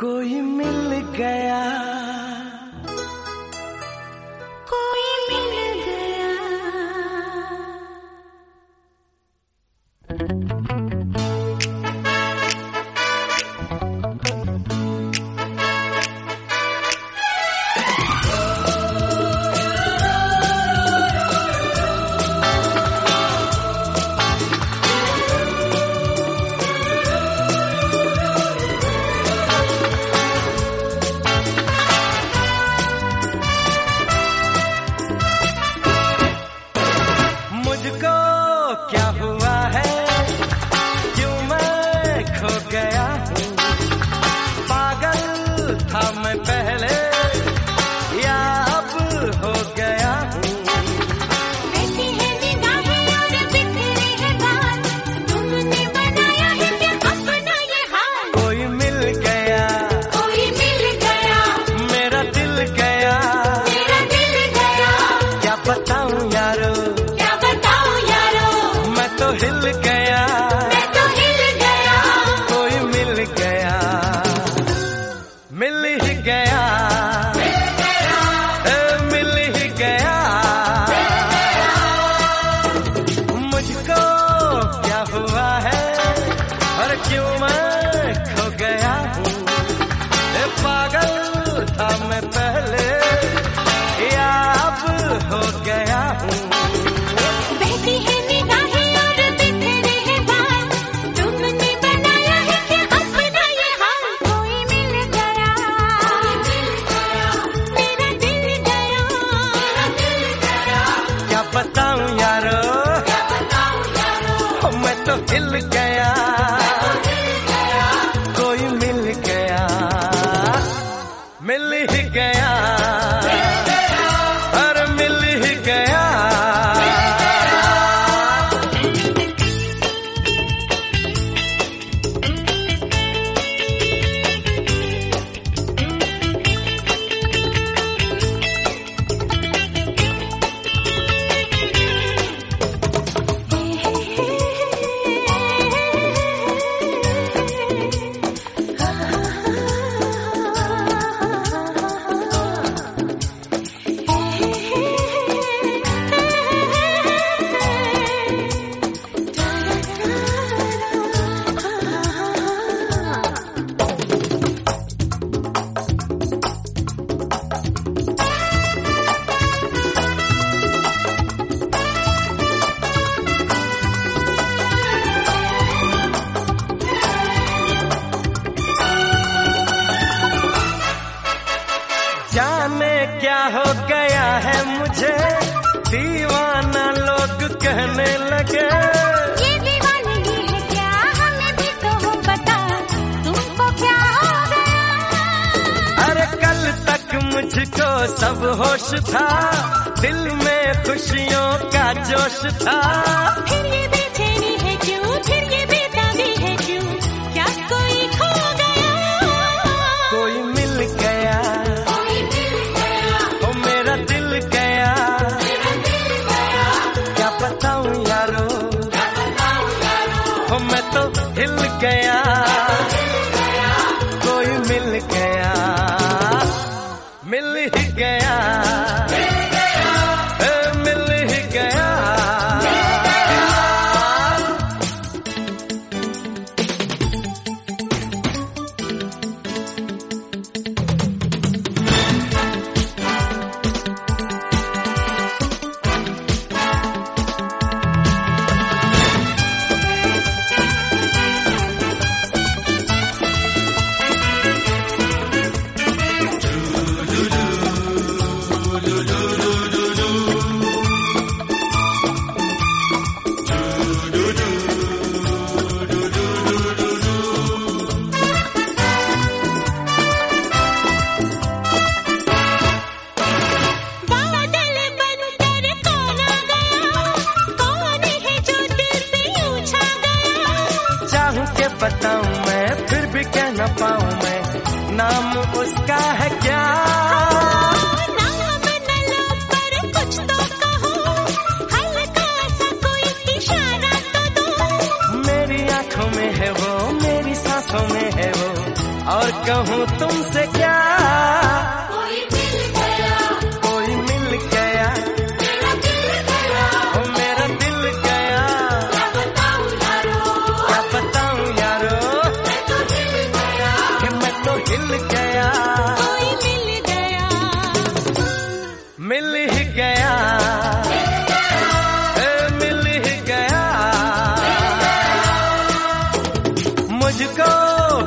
कोई मिल गया। कोई मिल गया। illegal. कहने लगे। ये दीवानगी है क्या? हमें भी तो हो पता तुमको क्या हो गया? अरे कल तक मुझको सब होश था। दिल में खुशियों का जोश था। फिर ये बेचैनी है क्यों? फिर ये गया। है, फिर भी कह ना पाऊ मैं। नाम उसका है क्या? मेरी आँखों में है वो, मेरी सांसों में है वो। और कहूँ तुमसे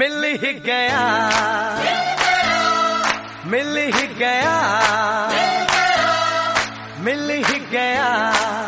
मिल ही गया। मिल ही गया। मिल ही गया।